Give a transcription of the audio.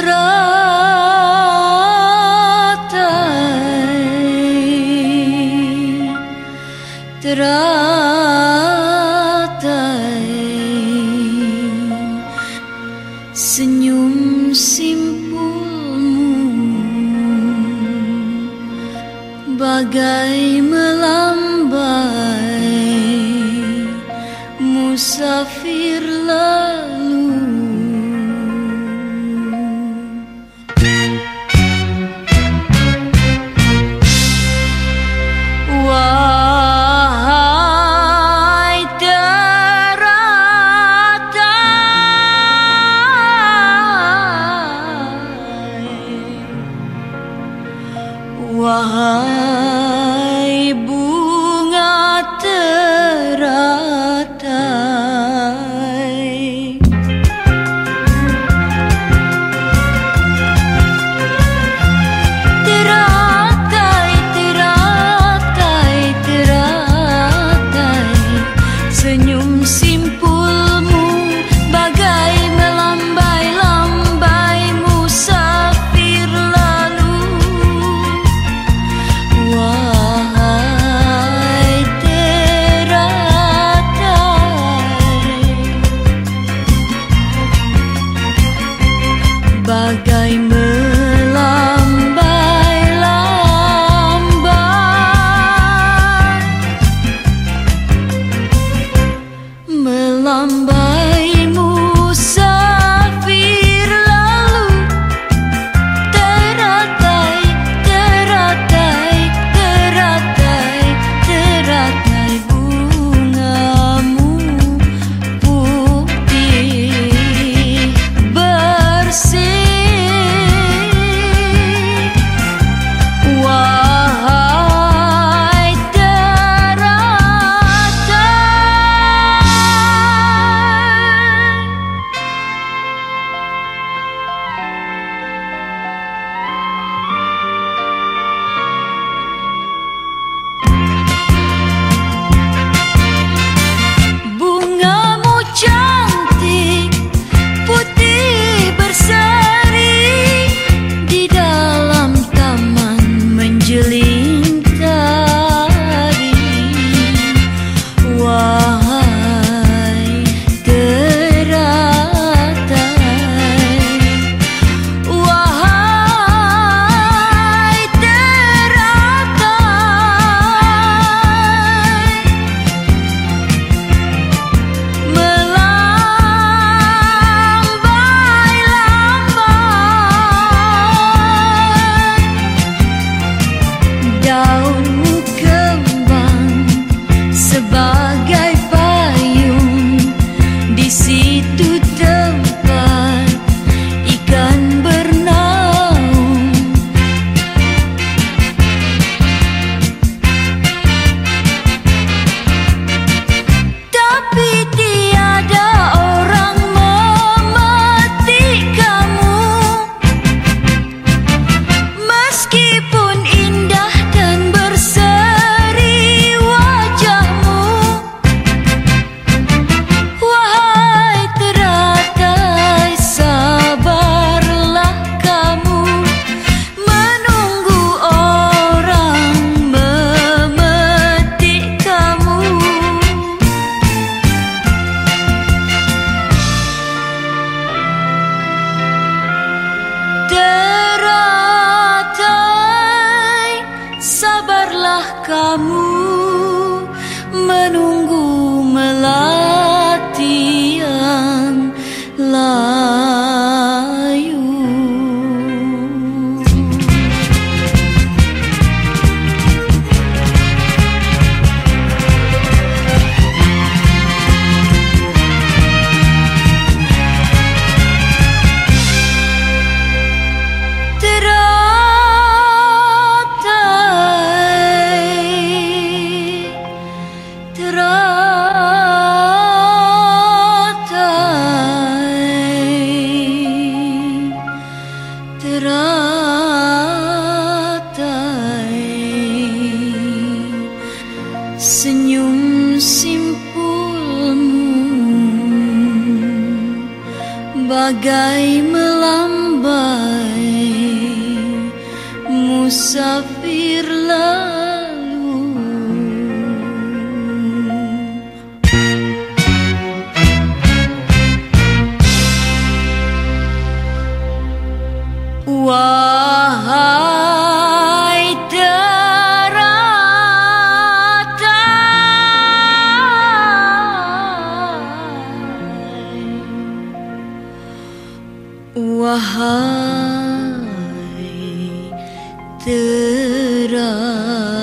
teratai. Teratai senyum simpulmu. Bagai melambai. Musafir lelah Wow. bagai melambai. Musafirlah 들어.